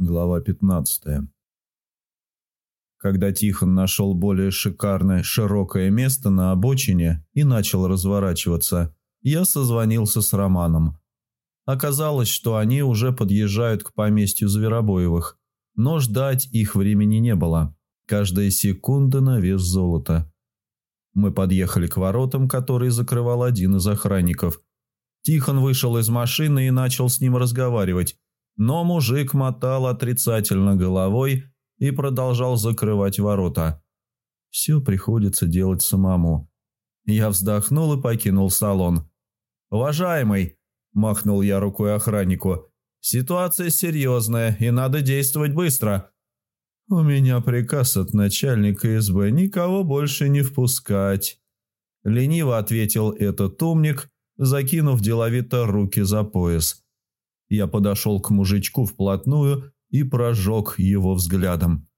Глава 15. Когда Тихон нашел более шикарное широкое место на обочине и начал разворачиваться, я созвонился с Романом. Оказалось, что они уже подъезжают к поместью Зверобоевых, но ждать их времени не было. Каждая секунда на вес золота. Мы подъехали к воротам, которые закрывал один из охранников. Тихон вышел из машины и начал с ним разговаривать но мужик мотал отрицательно головой и продолжал закрывать ворота. Все приходится делать самому. Я вздохнул и покинул салон. «Уважаемый!» – махнул я рукой охраннику. «Ситуация серьезная, и надо действовать быстро». «У меня приказ от начальника СБ никого больше не впускать», – лениво ответил этот умник, закинув деловито руки за пояс. Я подошел к мужичку вплотную и прожег его взглядом.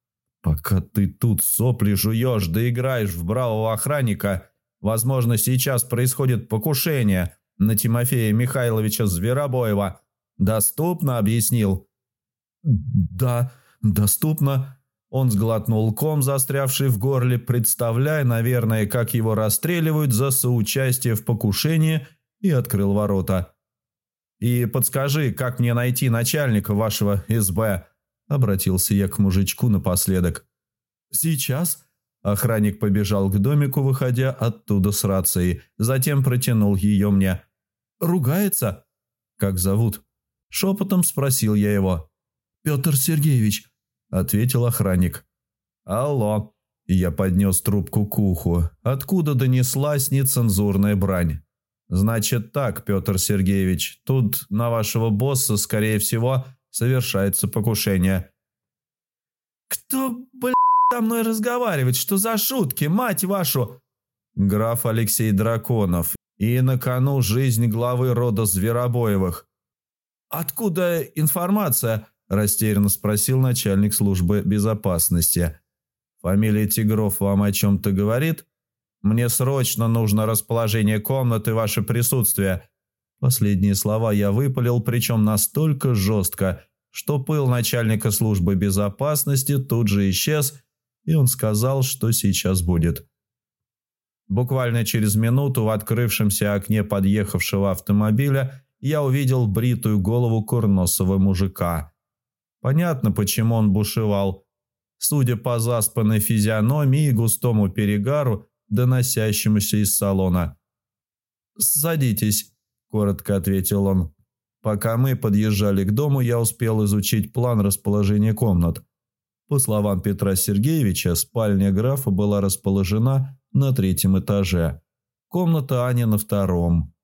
«Пока ты тут сопли жуешь да играешь в бравого охранника, возможно, сейчас происходит покушение на Тимофея Михайловича Зверобоева. Доступно?» – объяснил. «Да, доступно». Он сглотнул ком, застрявший в горле, представляя, наверное, как его расстреливают за соучастие в покушении, и открыл ворота. И подскажи, как мне найти начальника вашего СБ?» Обратился я к мужичку напоследок. «Сейчас?» Охранник побежал к домику, выходя оттуда с рацией. Затем протянул ее мне. «Ругается?» «Как зовут?» Шепотом спросил я его. «Петр Сергеевич», — ответил охранник. «Алло». Я поднес трубку к уху, откуда донеслась нецензурная брань. «Значит так, Петр Сергеевич, тут на вашего босса, скорее всего, совершается покушение». «Кто, блядь, со мной разговаривает? Что за шутки, мать вашу?» Граф Алексей Драконов. И на кону жизнь главы рода Зверобоевых. «Откуда информация?» – растерянно спросил начальник службы безопасности. «Фамилия Тигров вам о чем-то говорит?» Мне срочно нужно расположение комнаты, ваше присутствие». Последние слова я выпалил, причем настолько жестко, что пыл начальника службы безопасности тут же исчез, и он сказал, что сейчас будет. Буквально через минуту в открывшемся окне подъехавшего автомобиля я увидел бритую голову курносого мужика. Понятно, почему он бушевал. Судя по заспанной физиономии и густому перегару, доносящемуся из салона. «Садитесь», – коротко ответил он. Пока мы подъезжали к дому, я успел изучить план расположения комнат. По словам Петра Сергеевича, спальня графа была расположена на третьем этаже, комната Ани на втором.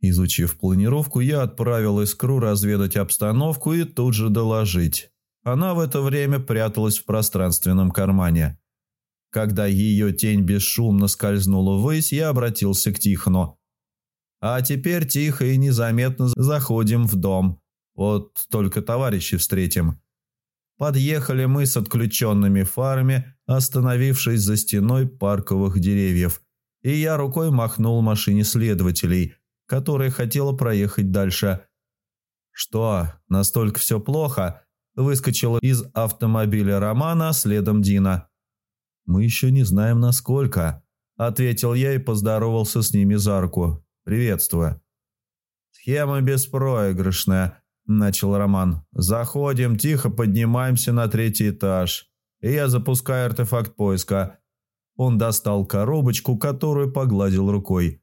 Изучив планировку, я отправил Искру разведать обстановку и тут же доложить. Она в это время пряталась в пространственном кармане. Когда ее тень бесшумно скользнула ввысь, я обратился к Тихону. «А теперь тихо и незаметно заходим в дом. Вот только товарищи встретим». Подъехали мы с отключенными фарами, остановившись за стеной парковых деревьев, и я рукой махнул машине следователей, которая хотела проехать дальше. «Что, настолько все плохо?» Выскочила из автомобиля Романа, следом Дина. «Мы еще не знаем, насколько», – ответил я и поздоровался с ними за руку. «Приветствую». «Схема беспроигрышная», – начал Роман. «Заходим, тихо поднимаемся на третий этаж. И я запускаю артефакт поиска». Он достал коробочку, которую погладил рукой.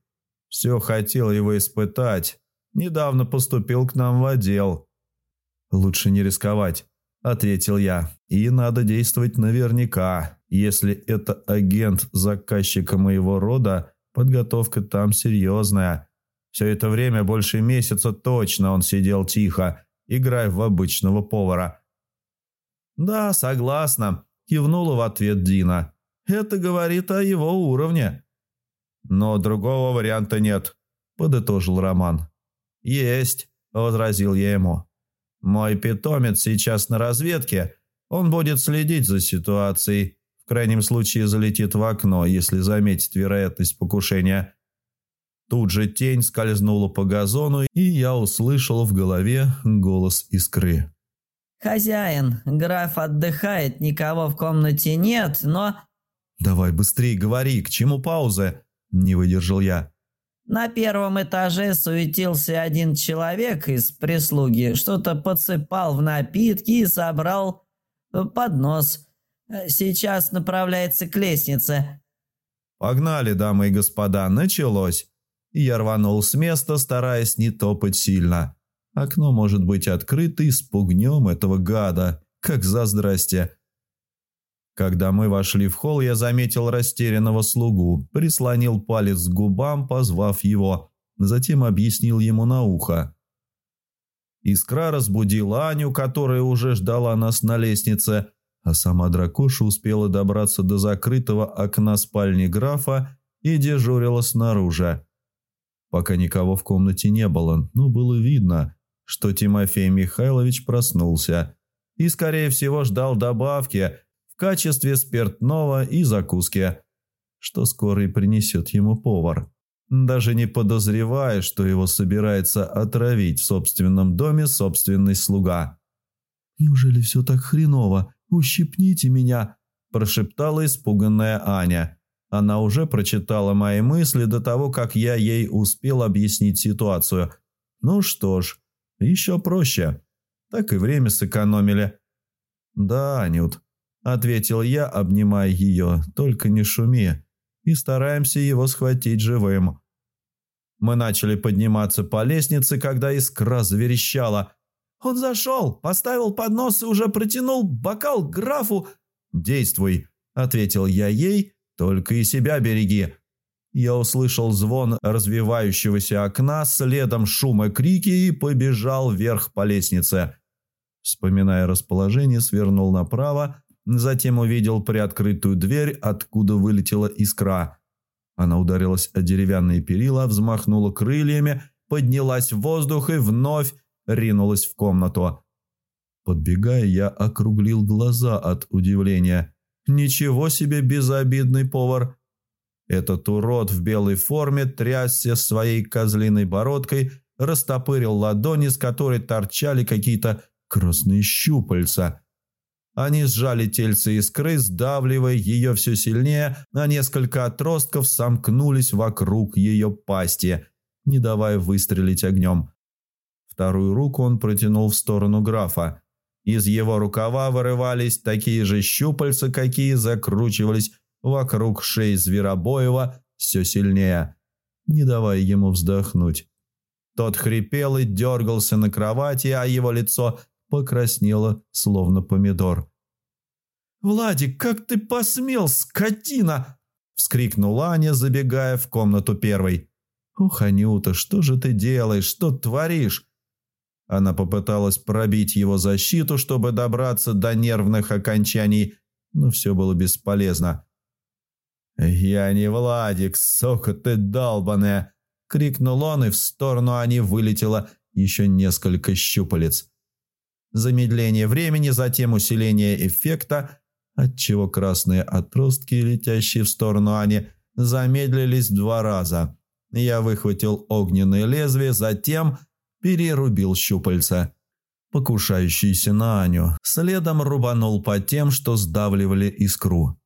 «Все хотел его испытать. Недавно поступил к нам в отдел». «Лучше не рисковать», – ответил я. «И надо действовать наверняка. Если это агент заказчика моего рода, подготовка там серьезная. Все это время, больше месяца точно он сидел тихо, играя в обычного повара». «Да, согласна», – кивнула в ответ Дина. «Это говорит о его уровне». «Но другого варианта нет», – подытожил Роман. «Есть», – возразил я ему. Мой питомец сейчас на разведке. Он будет следить за ситуацией. В крайнем случае залетит в окно, если заметит вероятность покушения. Тут же тень скользнула по газону, и я услышал в голове голос искры. «Хозяин, граф отдыхает, никого в комнате нет, но...» «Давай быстрее говори, к чему пауза?» – не выдержал я. На первом этаже суетился один человек из прислуги, что-то подсыпал в напитки и собрал поднос. Сейчас направляется к лестнице. «Погнали, дамы и господа, началось!» Я рванул с места, стараясь не топать сильно. Окно может быть открыто и спугнем этого гада, как за здрасте. Когда мы вошли в холл, я заметил растерянного слугу, прислонил палец к губам, позвав его, затем объяснил ему на ухо. Искра разбудила Аню, которая уже ждала нас на лестнице, а сама дракоша успела добраться до закрытого окна спальни графа и дежурила снаружи. Пока никого в комнате не было, но было видно, что Тимофей Михайлович проснулся и, скорее всего, ждал добавки качестве спиртного и закуски, что скоро и принесет ему повар, даже не подозревая, что его собирается отравить в собственном доме собственный слуга. «Неужели все так хреново? Ущипните меня!» – прошептала испуганная Аня. Она уже прочитала мои мысли до того, как я ей успел объяснить ситуацию. Ну что ж, еще проще. Так и время сэкономили. «Да, Анют», – ответил я, обнимая ее, – «только не шуми. И стараемся его схватить живым». Мы начали подниматься по лестнице, когда искра заверещала. «Он зашел, поставил поднос и уже протянул бокал графу». «Действуй», – ответил я ей, – «только и себя береги». Я услышал звон развивающегося окна, следом шум и крики и побежал вверх по лестнице. Вспоминая расположение, свернул направо, затем увидел приоткрытую дверь, откуда вылетела искра. Она ударилась о деревянные перила, взмахнула крыльями, поднялась в воздух и вновь ринулась в комнату. Подбегая, я округлил глаза от удивления. «Ничего себе безобидный повар!» Этот урод в белой форме трясся своей козлиной бородкой, растопырил ладони, с которой торчали какие-то красные щупальца. Они сжали тельце искры, сдавливая ее все сильнее, а несколько отростков сомкнулись вокруг ее пасти, не давая выстрелить огнем. Вторую руку он протянул в сторону графа. Из его рукава вырывались такие же щупальца, какие закручивались вокруг шеи Зверобоева все сильнее, не давая ему вздохнуть. Тот хрипел и дергался на кровати, а его лицо покраснело, словно помидор. «Владик, как ты посмел, скотина!» – вскрикнула Аня, забегая в комнату первой. «Ух, Анюта, что же ты делаешь? Что творишь?» Она попыталась пробить его защиту, чтобы добраться до нервных окончаний, но все было бесполезно. «Я не Владик, сока ты долбаная!» – крикнул он, и в сторону Ани вылетело еще несколько щупалец. Замедление времени, затем усиление эффекта, отчего красные отростки, летящие в сторону Ани, замедлились два раза. Я выхватил огненное лезвие, затем перерубил щупальца, покушающиеся на Аню. Следом рубанул по тем, что сдавливали искру.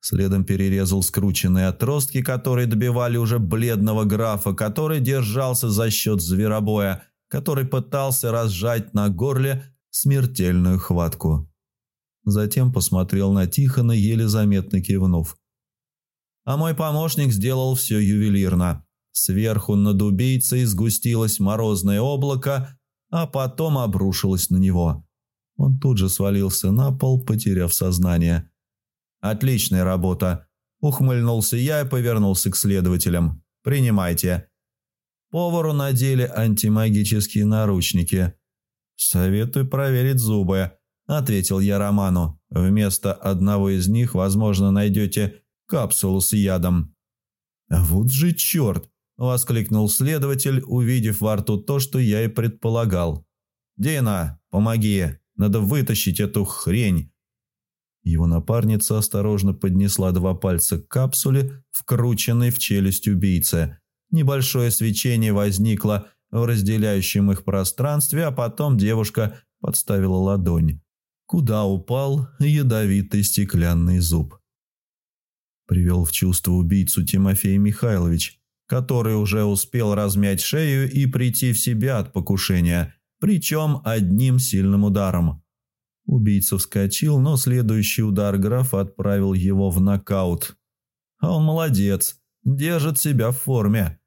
Следом перерезал скрученные отростки, которые добивали уже бледного графа, который держался за счет зверобоя, который пытался разжать на горле смертельную хватку. Затем посмотрел на Тихона, еле заметно кивнув. А мой помощник сделал все ювелирно. Сверху над убийцей сгустилось морозное облако, а потом обрушилось на него. Он тут же свалился на пол, потеряв сознание. «Отличная работа!» – ухмыльнулся я и повернулся к следователям. «Принимайте». Повару надели антимагические наручники. «Советую проверить зубы», – ответил я Роману. «Вместо одного из них, возможно, найдете капсулу с ядом». «Вот же черт!» – воскликнул следователь, увидев во рту то, что я и предполагал. «Дина, помоги, надо вытащить эту хрень». Его напарница осторожно поднесла два пальца к капсуле, вкрученной в челюсть убийцы. Небольшое свечение возникло в разделяющем их пространстве, а потом девушка подставила ладонь, куда упал ядовитый стеклянный зуб. Привел в чувство убийцу Тимофей Михайлович, который уже успел размять шею и прийти в себя от покушения, причем одним сильным ударом. Убийца вскочил, но следующий удар графа отправил его в нокаут. А он молодец, держит себя в форме.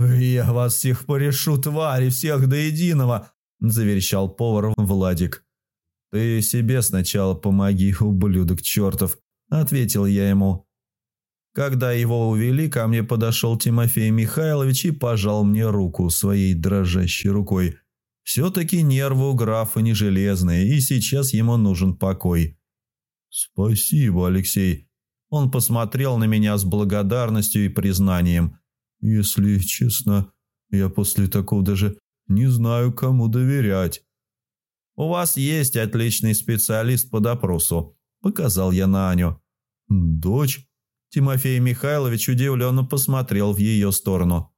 «Я вас всех порешу, твари, всех до единого!» – заверещал повар Владик. «Ты себе сначала помоги, ублюдок чертов», – ответил я ему. Когда его увели, ко мне подошел Тимофей Михайлович и пожал мне руку своей дрожащей рукой – все-таки нервы у графа не железные, и сейчас ему нужен покой. «Спасибо, Алексей». Он посмотрел на меня с благодарностью и признанием. «Если честно, я после такого даже не знаю, кому доверять». «У вас есть отличный специалист по допросу», – показал я на Аню. «Дочь?» Тимофей Михайлович удивленно посмотрел в ее сторону.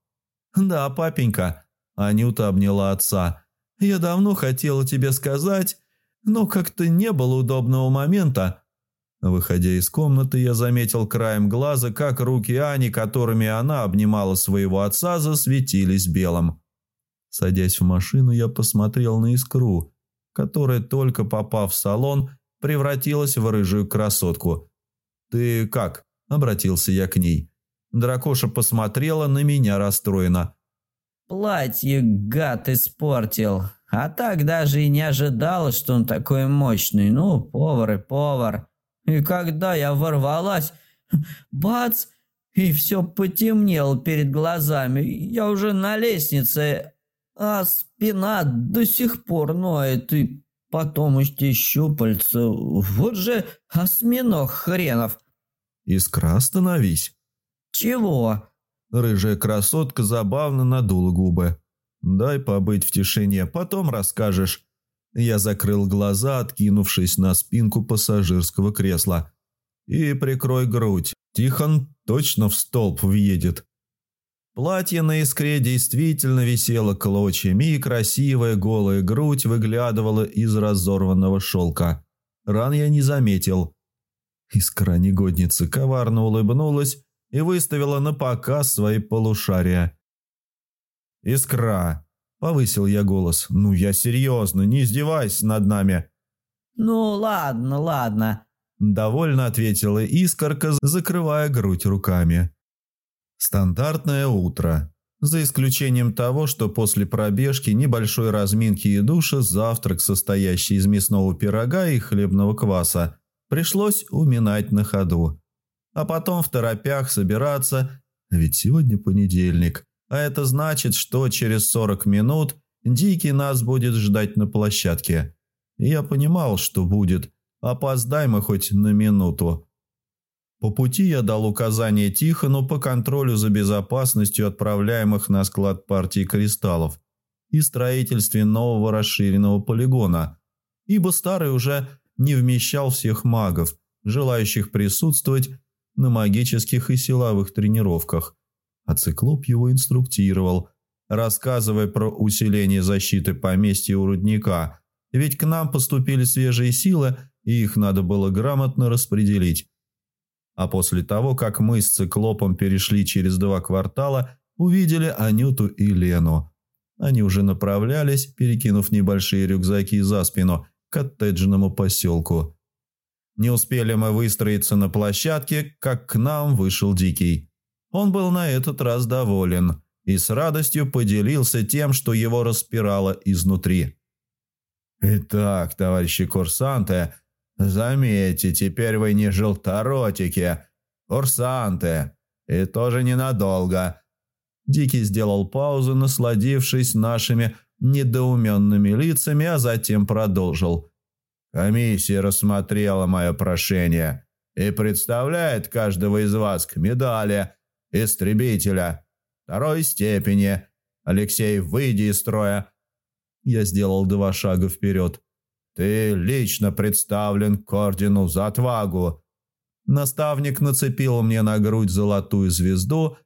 «Да, папенька», – Анюта обняла отца. Я давно хотела тебе сказать, но как-то не было удобного момента». Выходя из комнаты, я заметил краем глаза, как руки Ани, которыми она обнимала своего отца, засветились белым. Садясь в машину, я посмотрел на искру, которая, только попав в салон, превратилась в рыжую красотку. «Ты как?» – обратился я к ней. Дракоша посмотрела на меня расстроенно. Платье гад испортил. А так даже и не ожидала, что он такой мощный. Ну, повар и повар. И когда я ворвалась, бац, и все потемнело перед глазами. Я уже на лестнице, а спина до сих пор ноет. И потом эти щупальца. Вот же осьминог хренов. Искра становись. Чего? Рыжая красотка забавно надула губы. «Дай побыть в тишине, потом расскажешь». Я закрыл глаза, откинувшись на спинку пассажирского кресла. «И прикрой грудь. Тихон точно в столб въедет». Платье на искре действительно висело клочьями, и красивая голая грудь выглядывала из разорванного шелка. Ран я не заметил. Искра негодницы коварно улыбнулась и выставила на показ свои полушария. «Искра!» – повысил я голос. «Ну, я серьезно, не издевайся над нами!» «Ну, ладно, ладно», – довольно ответила искорка, закрывая грудь руками. Стандартное утро. За исключением того, что после пробежки, небольшой разминки и душа, завтрак, состоящий из мясного пирога и хлебного кваса, пришлось уминать на ходу а потом в торопях собираться, ведь сегодня понедельник, а это значит, что через 40 минут Дикий нас будет ждать на площадке. Я понимал, что будет, опоздай мы хоть на минуту. По пути я дал указание Тихону по контролю за безопасностью отправляемых на склад партии кристаллов и строительстве нового расширенного полигона, ибо старый уже не вмещал всех магов, желающих присутствовать на магических и силовых тренировках, а циклоп его инструктировал, рассказывая про усиление защиты поместья у рудника, ведь к нам поступили свежие силы, и их надо было грамотно распределить. А после того, как мы с циклопом перешли через два квартала, увидели Анюту и Лену. Они уже направлялись, перекинув небольшие рюкзаки за спину, к коттеджному поселку. Не успели мы выстроиться на площадке, как к нам вышел Дикий. Он был на этот раз доволен и с радостью поделился тем, что его распирало изнутри. «Итак, товарищи курсанты, заметьте, теперь вы не желторотики, курсанты, и тоже ненадолго». Дикий сделал паузу, насладившись нашими недоуменными лицами, а затем продолжил – Комиссия рассмотрела мое прошение и представляет каждого из вас к медали истребителя второй степени. Алексей, выйди из строя. Я сделал два шага вперед. Ты лично представлен к ордену за отвагу. Наставник нацепил мне на грудь золотую звезду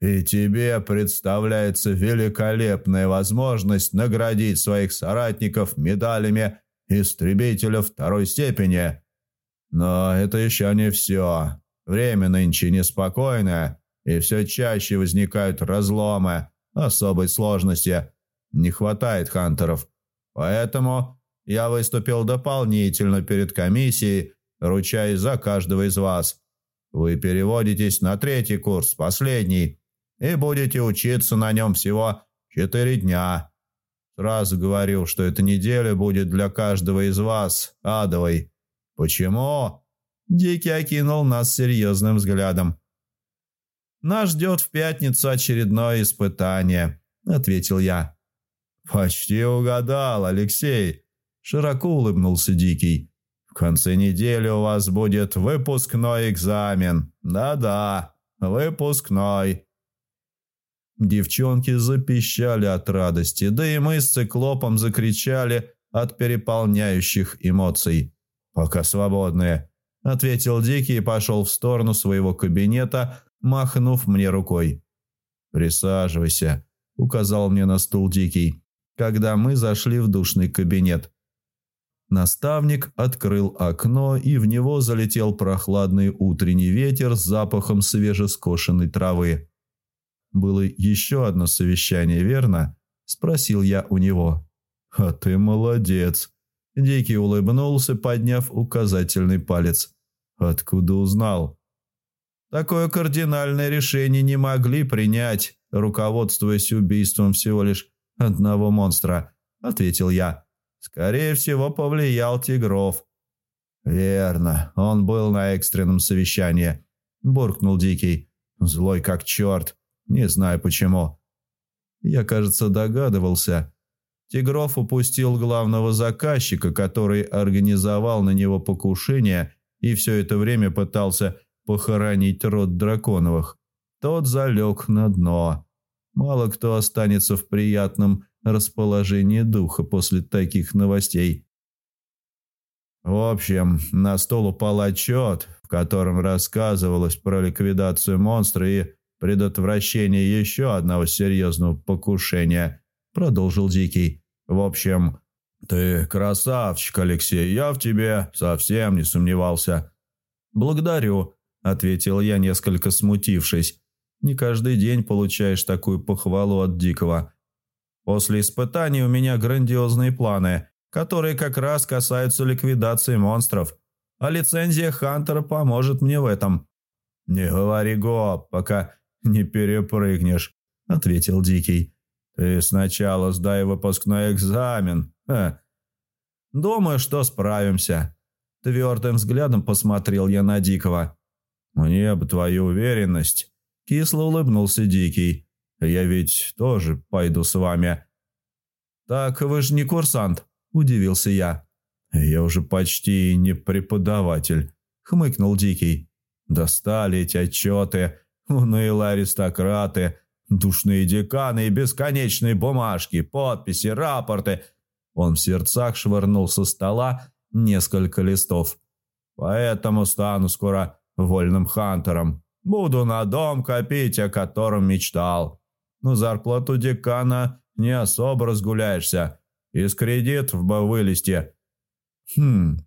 И тебе представляется великолепная возможность наградить своих соратников медалями истребителя второй степени. Но это еще не все. Время нынче неспокойное, и все чаще возникают разломы особой сложности. Не хватает хантеров. Поэтому я выступил дополнительно перед комиссией, ручаясь за каждого из вас. Вы переводитесь на третий курс, последний, и будете учиться на нем всего четыре дня. Сразу говорю, что эта неделя будет для каждого из вас адовой. Почему?» Дикий окинул нас серьезным взглядом. «Нас ждет в пятницу очередное испытание», — ответил я. «Почти угадал, Алексей», — широко улыбнулся Дикий. «В конце недели у вас будет выпускной экзамен. Да-да, выпускной». Девчонки запищали от радости, да и мы с циклопом закричали от переполняющих эмоций. «Пока свободные», — ответил Дикий и пошел в сторону своего кабинета, махнув мне рукой. «Присаживайся», — указал мне на стул Дикий, когда мы зашли в душный кабинет. Наставник открыл окно, и в него залетел прохладный утренний ветер с запахом свежескошенной травы. Было еще одно совещание, верно?» – спросил я у него. «А ты молодец!» Дикий улыбнулся, подняв указательный палец. «Откуда узнал?» «Такое кардинальное решение не могли принять, руководствуясь убийством всего лишь одного монстра», – ответил я. «Скорее всего, повлиял Тигров». «Верно, он был на экстренном совещании», – буркнул Дикий. «Злой как черт. Не знаю почему. Я, кажется, догадывался. Тигров упустил главного заказчика, который организовал на него покушение и все это время пытался похоронить род Драконовых. Тот залег на дно. Мало кто останется в приятном расположении духа после таких новостей. В общем, на стол упал отчет, в котором рассказывалось про ликвидацию монстра и предотвращение еще одного серьезного покушения», – продолжил Дикий. «В общем, ты красавчик, Алексей, я в тебе совсем не сомневался». «Благодарю», – ответил я, несколько смутившись. «Не каждый день получаешь такую похвалу от Дикого. После испытаний у меня грандиозные планы, которые как раз касаются ликвидации монстров, а лицензия Хантера поможет мне в этом». «Не говори гоп, пока «Не перепрыгнешь», — ответил Дикий. «Ты сначала сдай выпускной экзамен. Ха. Думаю, что справимся». Твердым взглядом посмотрел я на Дикого. «Мне бы твою уверенность», — кисло улыбнулся Дикий. «Я ведь тоже пойду с вами». «Так вы же не курсант», — удивился я. «Я уже почти не преподаватель», — хмыкнул Дикий. «Достали эти отчеты, Унылые аристократы, душные деканы и бесконечные бумажки, подписи, рапорты. Он в сердцах швырнул со стола несколько листов. Поэтому стану скоро вольным хантером. Буду на дом копить, о котором мечтал. Но зарплату декана не особо разгуляешься. Из кредитов бы вылезти. Хм,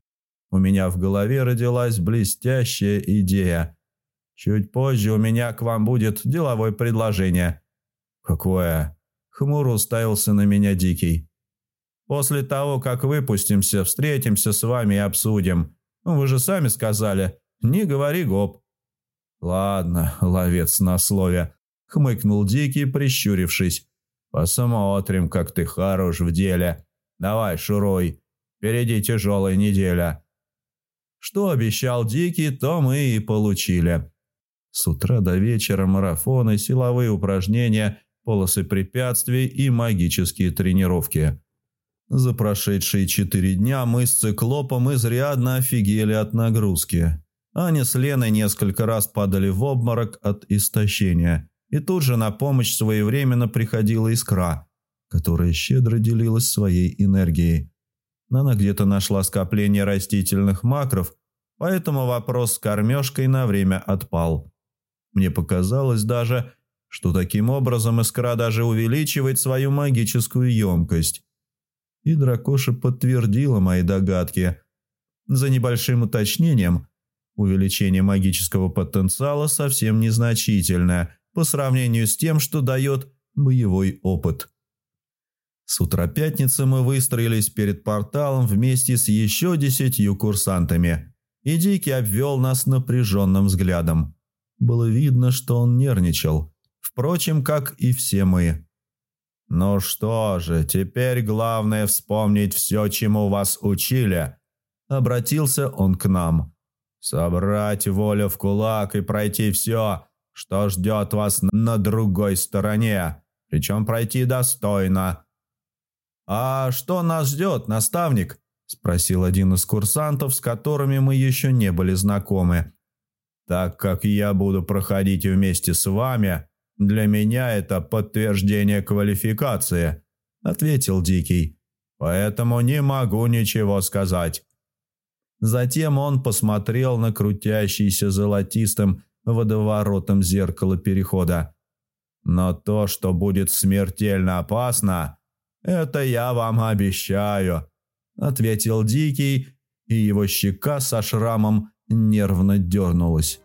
у меня в голове родилась блестящая идея. Чуть позже у меня к вам будет деловое предложение». «Какое?» Хмуро уставился на меня Дикий. «После того, как выпустимся, встретимся с вами и обсудим. Вы же сами сказали, не говори гоп». «Ладно, ловец на слове», — хмыкнул Дикий, прищурившись. «Посмотрим, как ты хорош в деле. Давай, шуруй. Впереди тяжелая неделя». Что обещал Дикий, то мы и получили. С утра до вечера марафоны, силовые упражнения, полосы препятствий и магические тренировки. За прошедшие четыре дня мы с циклопом изрядно офигели от нагрузки. Аня с Леной несколько раз падали в обморок от истощения. И тут же на помощь своевременно приходила искра, которая щедро делилась своей энергией. Она где-то нашла скопление растительных макров, поэтому вопрос с кормежкой на время отпал. Мне показалось даже, что таким образом Искра даже увеличивает свою магическую емкость. И Дракоша подтвердила мои догадки. За небольшим уточнением, увеличение магического потенциала совсем незначительное по сравнению с тем, что дает боевой опыт. С утра пятницы мы выстроились перед порталом вместе с еще десятью курсантами, и Дикий обвел нас напряженным взглядом. Было видно, что он нервничал, впрочем, как и все мы. «Ну что же, теперь главное вспомнить все, чему вас учили», – обратился он к нам. «Собрать волю в кулак и пройти все, что ждет вас на другой стороне, причем пройти достойно». «А что нас ждет, наставник?» – спросил один из курсантов, с которыми мы еще не были знакомы. «Так как я буду проходить вместе с вами, для меня это подтверждение квалификации», – ответил Дикий. «Поэтому не могу ничего сказать». Затем он посмотрел на крутящийся золотистым водоворотом зеркало перехода. «Но то, что будет смертельно опасно, «Это я вам обещаю», – ответил Дикий, и его щека со шрамом нервно дернулась.